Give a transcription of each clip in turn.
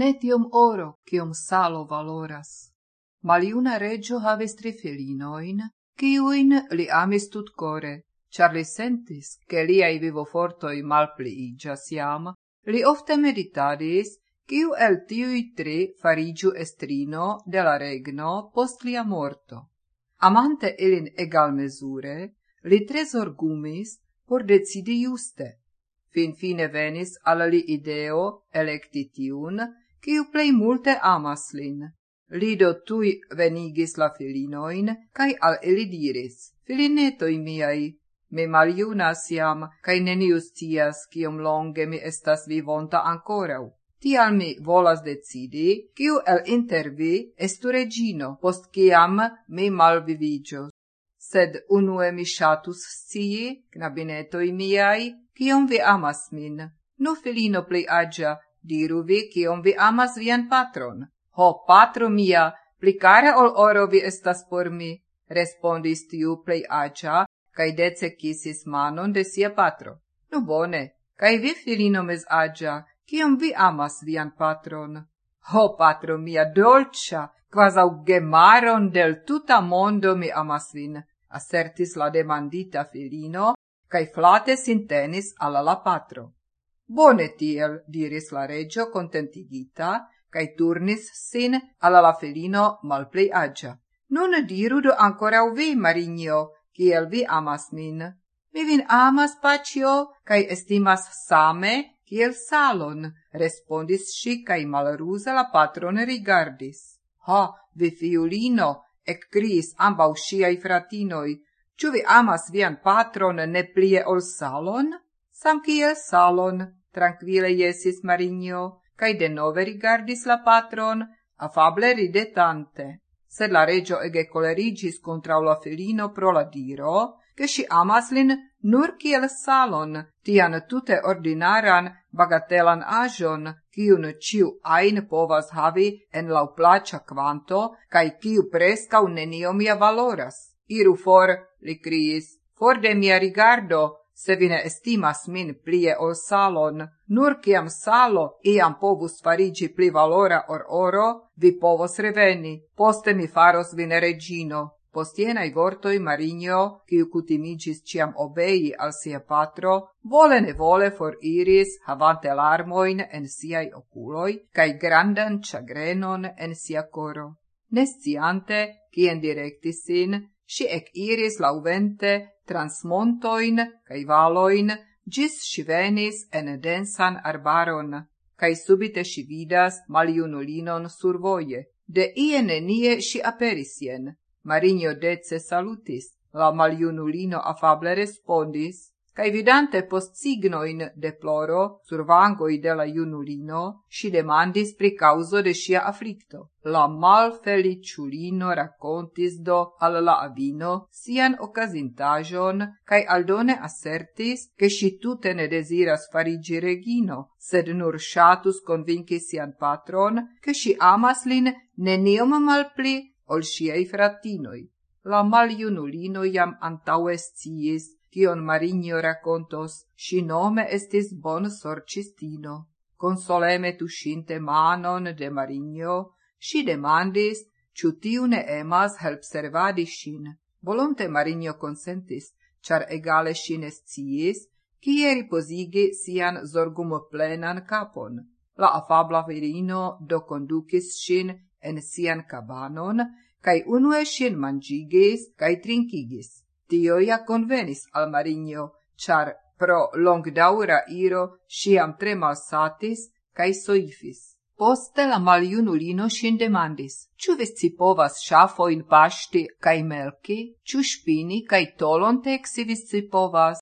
ne tiom oro, kiom salo valoras. Maliuna regio havis tri filinoin, kiuin li amis tut core, char li sentis, che liai vivofortoi malpliigas iam, li ofte meditadis, kiu el tiui tri farigiu estrino de la regno post lia morto. Amante ilin egal mesure, li tre gumis por decidi juste. Fin fine venis alla li ideo electi tiun, ciu plei multe amas lin. Lido tui venigis la filinoin, cae al eli diris, filinetoi miai, me maliunas iam, cae nenius tias, cium longe mi estas vivonta ancorau. Tial mi volas decidi, ciu el intervi estu regino, post ciam mi malvivigios. Sed unue mi shatus scii, knabinetoi miai, cium vi amas min. Nu filino plei agia, Diru vi, kiom vi amas vian patron. Ho, patro mia, pli cara ol oro vi estas por mi, respondis tiu plei acia, cae dece kisis manon de sia patro. Nu bone, cae vi, filino mes agia, kiom vi amas vian patron. Ho, patro mia, dolcia, quasau gemaron del tuta mondo mi amas vin, assertis la demandita filino, cae flate sintenis alla la patro. Bone tiel, diris la regio contentigita, cae turnis sin alla la felino malplei agia. Nun diru do ancorau vi, Marinio, kiel vi amas min. Mi vin amas, pacio, cae estimas same, kiel salon, respondis si, cae malrusa la patron rigardis. Ha, vi fiulino, ec cris ambau sciai fratinoi, Ču vi amas vian patron ne plie ol salon? Sam kiel salon, Tranquile jesis Marinio, cae denove rigardis la patron, afable ridetante. Sed la regio ege colerigis contra la filino pro la diro, che si amas lin nur kiel salon, tian tute ordinaran bagatelan ajon, kiun ciu ain povas havi en lauplacia quanto, cae kiu prescau neniom ia valoras. Iru for, li criis, for de mia rigardo, se vine estimas min plie ol salon, nur ciam salo iam povus farigi pli valora or oro, vi povos reveni, poste mi faros vine regino. Postienai vortoi Marinio, kiu cutimigis ciam obei al sia patro, vole ne vole for iris, havante larmoin en siai oculoi, cae grandan chagrenon en sia coro. Nesciante, cien directi sin, si ec iris lauvente trans montoin cae valoin, gis si venis en densan arbaron, cae subite si vidas maliunulinon survoje. De ie nenie si aperisien. Marinio dece salutis, la maliunulino afable respondis, cae vidante post signoin de ploro sur vangoi de la iunulino, si demandis pri causo de sia afflicto. La malfeliciulino racontis do al la avino sian occasintajon, cae aldone assertis che si tute ne desiras farigi regino, sed nur shatus convinci sian patron, che si amas lin neniom malpli ol siei fratinoi. La maliunulino iam antaues ciis kion Marinio racontos, si nome estis bon sorcistino. Consoleme tuscinte manon de Marinio, si demandis, ciu tiu ne emas help servadi sin. Volonte Marinio consentis, char egale sin esciis, cie riposigi sian zorgum plenan capon. La afabla virino do conducis sin en sian cabanon, cae unue sin mangigis cae trincigis. Tio ja convenis al Marinjo, char pro longdaŭra iro siam tre malsatis cae soifis. Poste la maliunulino sin demandis, ĉu povas shafo in pasti cae melki, ciu spini cae tolon texi vi scipovas?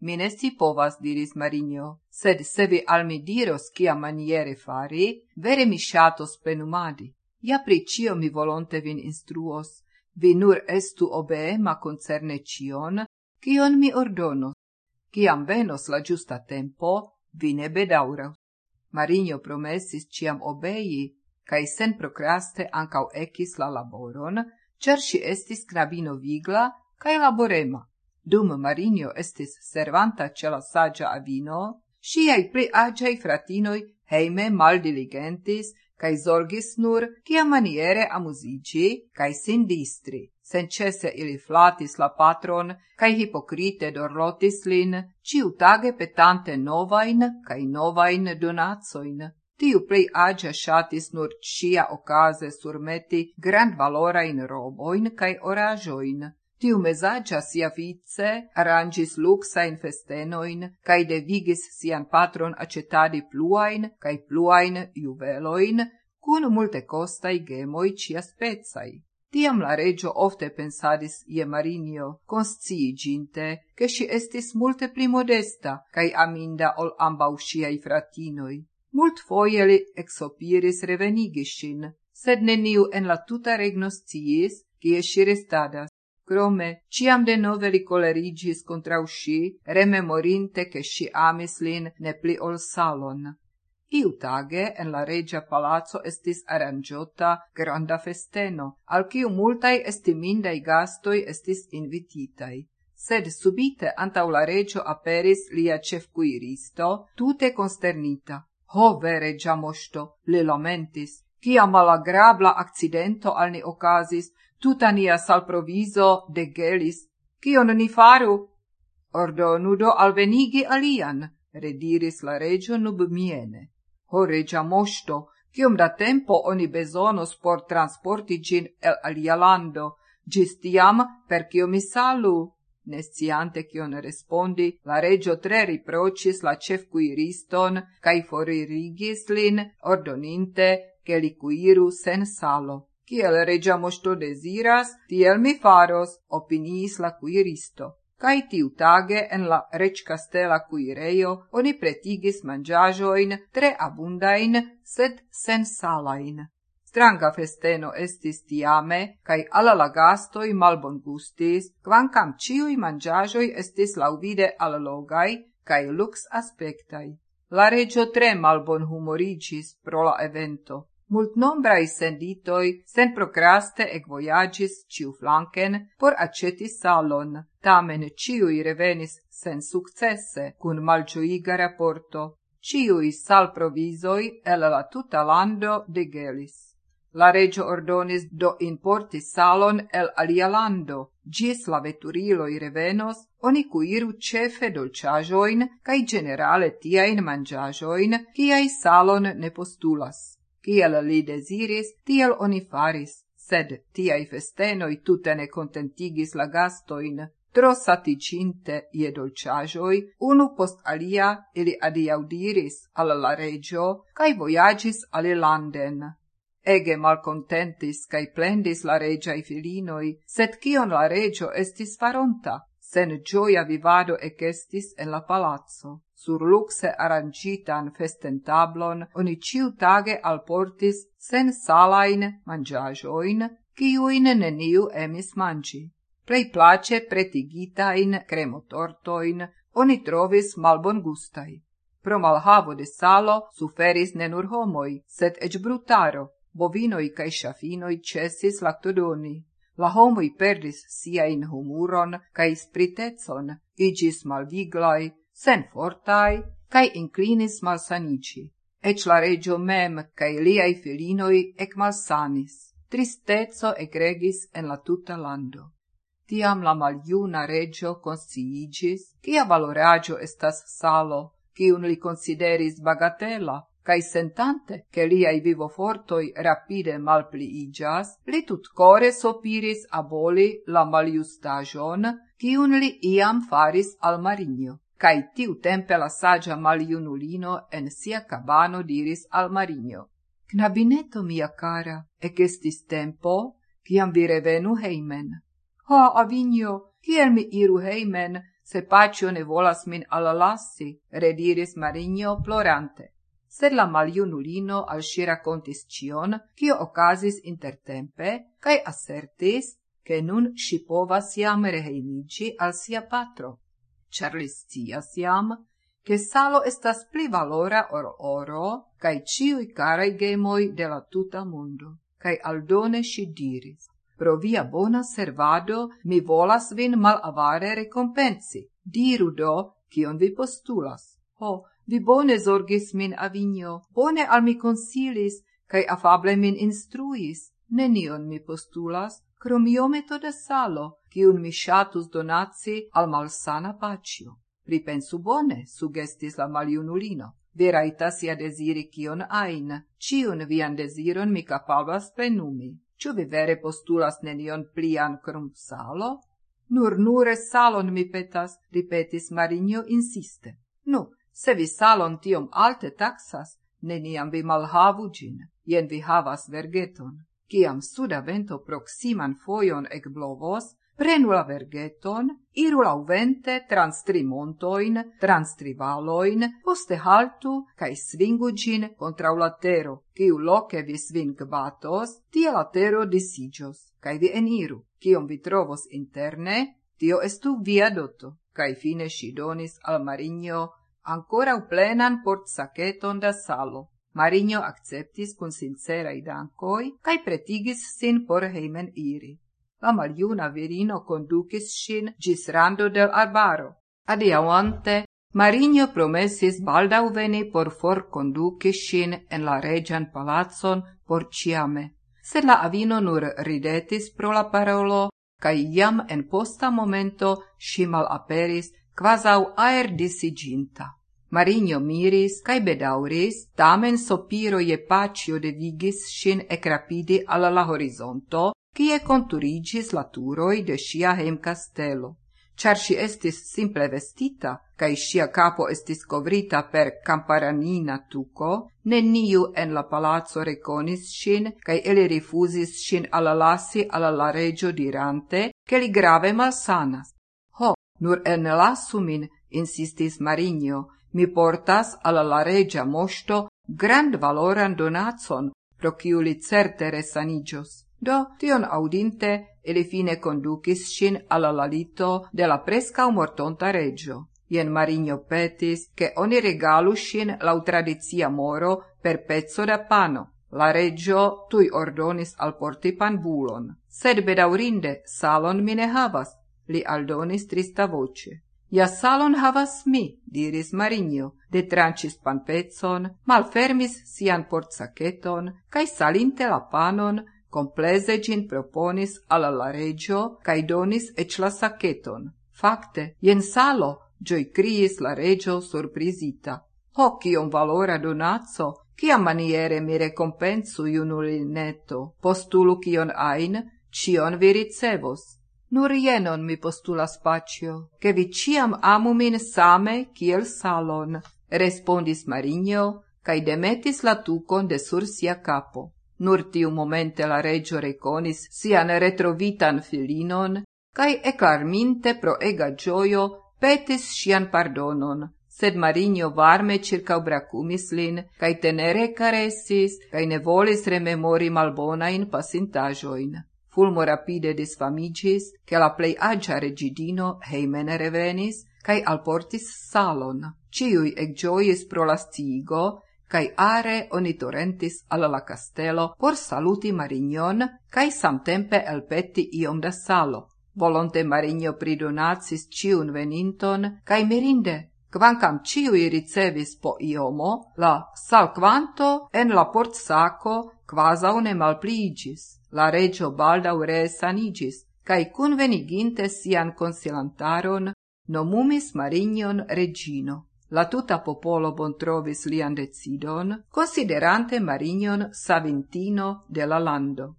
Mine si povas, diris Marinjo, sed se vi al mi diros cia maniere fari, vere mi shatos plenumadi. Ja pri cio mi volonte vin instruos, vi nur estu obeema concerne cion, cion mi ordonos. Ciam venos la giusta tempo, vi ne bedauraus. Marinio promessis ciam obei, cae sen procraste ancau ecis la laboron, cer si estis knabino vigla cae laborema. Dum Marinio estis servanta ce la sagia avino, siai pli agiai fratinoi heime maldiligentis, cae zorgis nur cia maniere amusici cae sin distri. Sencese ili flatis la patron, cae hipocrite dorlotis lin, ciutage petante novain cae novain donatsoin. Tiu plei agia shatis nur cia ocase surmeti grand valora in roboin cae orajoin. Tiu mesagia sia vice arrangis luxain festenoin, cae devigis sian patron acetadi pluain, cae pluain juveloin, cun multe costai gemoi cia spezai. Tiam la regio ofte pensadis ie Marinio, consciiginte, che si estis multe pli modesta, cae aminda ol ambau siai fratinoi. Mult foie li exopiris revenigiscin, sed neniu en la tuta regno sciis, cie si restadas. Crome, ciam de nove li colerigis contra usci, rememorinte che sci amis lin ne pli ol salon. Iu tage en la regia palazzo estis arrangiota granda festeno, al ciu multai estimindai gastoi estis invititai sed subite antau la regio aperis lia cefcuiristo, tute consternita. Ho vere, già mosto, le lamentis, cia malagrabla accidento al ni ocasis, tuta nia salproviso degelis, cion ni faru? Ordonu do alvenigi alian, rediris la regio nubmiene. Ho regia mosto, cium da tempo oni besonos por transporti gin el alia lando, gis tiam per cio mi salu. Nesciante cion respondi, la regio tre riprocis la cef cuiriston, cae foririgis lin, ordoninte, che li cuiru sen salo. Kiel regia mosto deziras, tiel mi faros, opiniis la cuiristo. Cai tiu tage en la reccastela cuireio oni pretigis mangiajoin tre abundain, sed sensalajn. Stranga festeno estis tiame, cae alla la gastoi malbon gustis, quancam ciui mangiajoi estis lauvide allogai cae lux aspectai. La regio tre malbon humorigis pro la evento, Mult nombrai senditoi sen procraste ec voyagis ciu flanken por aceti salon, tamen ciui revenis sen successe, cun malgioiga raporto. Ciui sal provisoi el la tuta lando de gelis. La regio ordonis do importi salon el alia lando, gis la veturiloi revenos, oni cuiru cefe dolciajoin cae generale tiain mangiajoin, ciai salon ne postulas Kiel li desiris, tiel oni faris, sed tiai festenoi tutte ne contentigis la gastoin, tro saticinte ie dolciajoi, unu post alia ili adiaudiris alla la regio, cae voyagis alle landen. Ege malcontentis cae plendis la regiai filinoi, sed cion la regio estis faronta, sen gioia vivado ecestis en la palazzo. Sur luxe arancitan festentablon oni ciu tage alportis sen salain mangiajoin, ciuin neniu emis mangi. Plei place pretigitain cremotortoin oni trovis malbon gustai. Pro malhavo de salo suferis ne nur homoi, sed ec brutaro, bovinoi cae shafinoi cesis lactodoni La homoi perdis sia in humuron cae spritecon, igis malviglai, sen fortai, cae inclinis malsanici. Ec la regio mem cae liai filinoi ec malsanis. Tristezo ec regis en la tuta lando. Tiam la maliuna regio consciigis, cia valoragio estas salo, cium li consideris bagatela, cae sentante che liai vivofortoi rapide malpliigas, li tut core sopiris aboli la maliustagion, cium li iam faris al marinio. Cae tiu tempe la sagia maliunulino en sia cabano diris al marinio. Knabineto mia cara, ec estis tempo, ciam vi revenu heimen. Ha, avinio, kiel mi iru heimen, se pacio ne volas min alalassi, rediris Marinio plorante sed la maliunulino al si racontis cion, cio ocasis intertempe, cae assertis, che nun si povas iam rehejmiĝi al sia patro, Charles li scias che salo estas pli valora or oro, cae ciui carai gemoi de la tuta mondo. Cae aldone si diris, pro via bona servado mi volas vin mal avare recompensi. Diru do, cion vi postulas. Ho, Vi bone zorgis min avigno, bone al mi consilis, cae afable min instruis, nenion mi postulas, crom iometo da salo, cium mi shatus donaci al malsana pacio. Pripensu bone, sugestis la maliunulino. Veraitas ia desiri cion ain, ciun vian desiron mi capabas plenumi. Ciu vi vere postulas nenion plian crom salo? Nur nure salon mi petas, ripetis Marinio insiste. Nu, Se vi salon tiom alte taxas, neniam vi malhavu gin, jen vi havas vergeton. Ciam suda vento proximan foion ecblovos, prenu la vergeton, iru lauvente trans tri montoin, trans tri valoin, poste haltu, cae svingu gin contra u latero, ciu loce vi sving batos, tie latero disigios, cae vi eniru, cium vi trovos interne, tio estu via doto, cae fine si donis al Marigno ancora u plenan port saceton da salo. Marinjo acceptis cun sincera dankoj cae pretigis sin por heimen iri. La maliuna virino conducis sin gis rando del arbaro. Adiauante, Marinjo promesis baldau veni por for conducis sin en la regian palazzon por ciame. Sed la avino nur ridetis pro la parolo cae jam en posta momento si mal aperis quasau aer disiginta. Marinjo miris, cae bedauris, tamen sopiro je pacio devigis ec rapidi alla la horizonto, cie conturigis la turoi de sia hem castello. Char si estis simple vestita, cae sia capo estis covrita per camparanina tuco, neniu en la palazzo reconis sin, cae ele rifusis sin alla lassi alla la regio dirante, che li grave malsanas. Nur en lasu min, insistis Marinjo, mi portas alla la regia mosto grand valoran donatson, pro kiu li certe resanigios. Do, tion audinte, ele fine conducis sin alla la lito de la presca mortonta reggio. Ien Marigno petis, che oni regalu sin lau tradizia moro per pezzo da pano. La reggio tui ordonis al porti pan bulon. Sed bedaurinde salon mine havas, li aldonis trista voce. Ja salon havas mi, diris Marinjo, detrancis panpezon, malfermis sian portsaceton, cae salinte la panon, complese gin proponis al la regio, cae donis ec la saceton. Facte, jen salo, gioi criis la regio surprizita. Ho, cion valora donazzo, cia maniere mi recompensu iunulineto, postulu cion ain, cion vi ricevos. Nur jenon mi postulas pacio, che vi ciam amu min same kiel salon, respondis Marinjo, cae demetis la tucon de sur sia capo. Nur tiu momente la regio reconis sian retrovitan filinon, cae eclarminte pro ega gioio petis sian pardonon, sed Marinjo varme circa bracumis lin, cae tenere caresis, cae ne volis rememori malbonain pasintajoin. Fulmo rapide disfamigis, che la plei agia regidino heimene revenis, cae alportis salon. Ciui egioiis pro la stigo, cae are oni torrentis alla la castello por saluti Marignon, cae samtempe elpetti iom da salo. Volonte Marigno pridonatsis ciun veninton, cae mirinde, quancam ciui ricevis po iomo, la salquanto en la port saco quasau ne malpligis. La regio baldau resanigis, cae conveniginte sian consilantaron, nomumis Marignon regino. La tuta popolo bontrovis lian decidon, considerante Marignon savintino de la lando.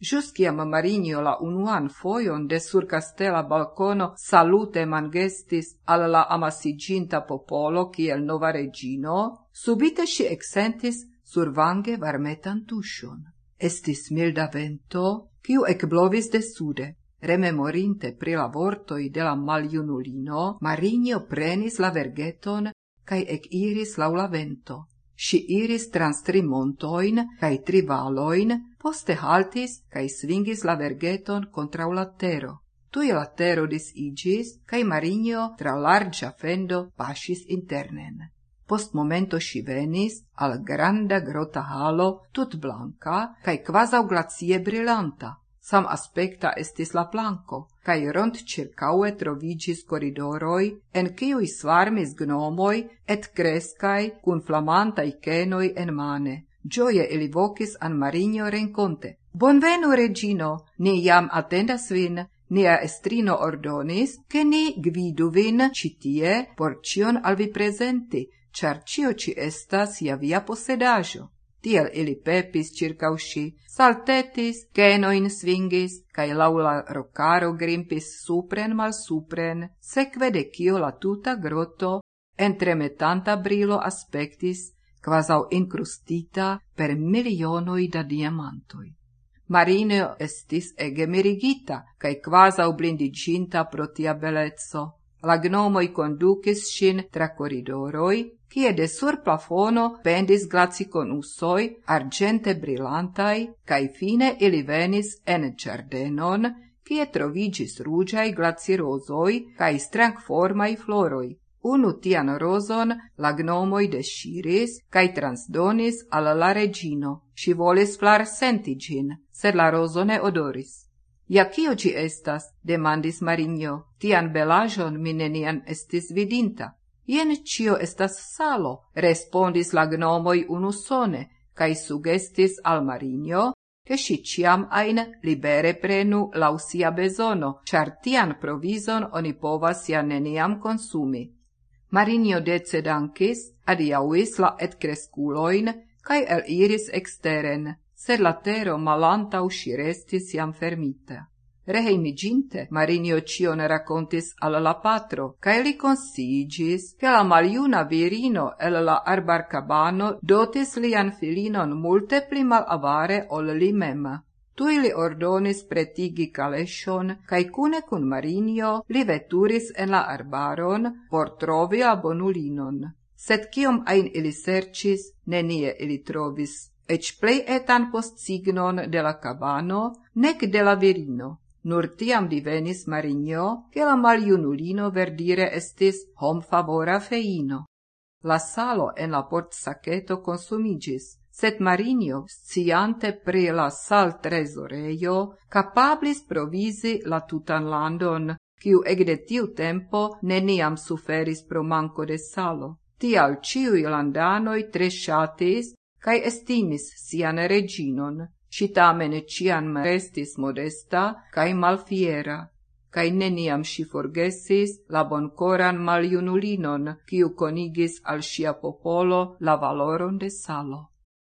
Jus ciam la unuan foion de sur castella balcono salute mangestis al la amasiginta popolo ciel nova regino, subite si exentis survange varmetan tushon. Estis milda vento, kiu ecblovis de sude. Rememorinte pri la vortoi de la maliunulino, Marinjo prenis la vergeton cae ec iris laula vento. Si iris trans tri montoin cae tri valoin, poste haltis cae svingis la vergeton contra la tero. Tui la tero disigis, cae Marinio tra largia fendo pasis internen. Post momento si venis al granda grota halo tut blanca cae quasau glacie brillanta. Sam aspekta estis la planco, cae rond circaue trovigis corridoroi, en ciui svarmis gnomoi et crescai cun flamantai cenoi en mane. Gioie ili vocis an Marinjo renconte. Bonvenu, Regino, ni jam attendas vin, Nia estrino ordonis, che ni gvidu vin citie por cion al vi presenti, char cio estas ia via posedajo. tiel ili pepis Circaushi, saltetis, kenoin svingis, kaj laula rokaro grimpis supren malsupren, sekve de kio la tuta groto, entremetanta brilo Aspectis, kvazaŭ Incrustita, per milionoj da diamantoj. Marino estis ege mirigita, kaj kvazaŭ blindiĝinta pro proti abelezzo. La gnomoj kondukis tra koridoroj, kie de sur plafono pendis glaciconusoi argente brilantai, cae fine ili venis en giardenon, kie trovigis rugiai kai cae strangformai floroi. Unu tian rozon la gnomoi desciris cae transdonis al la regino. Si volis flar senti gin, sed la rozone odoris. Ja kio ci estas? demandis Marigno, Tian belajon mi nenian estis vidinta. Ien cio estas salo, respondis la gnomoi unusone, cae sugestis al Marinio, che si ciam ain libere prenu lausia besono, char tian provison oni povas ja neniam consumi. Marinio dece dancis, adiauis la et cresculoin, cae el iris exteren, sed la tero malantau si restis jam fermita. Reheimiginte, Marinio cion racontis al la patro, cae li consigis che la maliuna virino el la arbarcabano dotis lian filinon multe pli malavare ol li mem. Tui li ordonis pretigi caleshon, cae cune cun Marinio li veturis en la arbaron por trovi la bonulinon. Sed cium ein ili sercis, nenie ili trovis, ec plei etan postsignon de la cabano, nek de la virino. Nur tiam divenis Marigno, che la maliunulino verdire estis hom favora feino. La salo en la port saceto consumigis, set Marinio, sciante pri la sal tresoreio, capablis provisi la tutan landon, kiu egde tiu tempo neniam suferis pro manco de salo. Tial ciui landanoi tre shatis, cae estimis sian reginon ci tamene ciam restis modesta cae malfiera, cae neniam si forgesis la boncoran maliunulinon, ciu conigis al sia popolo la valoron de salo.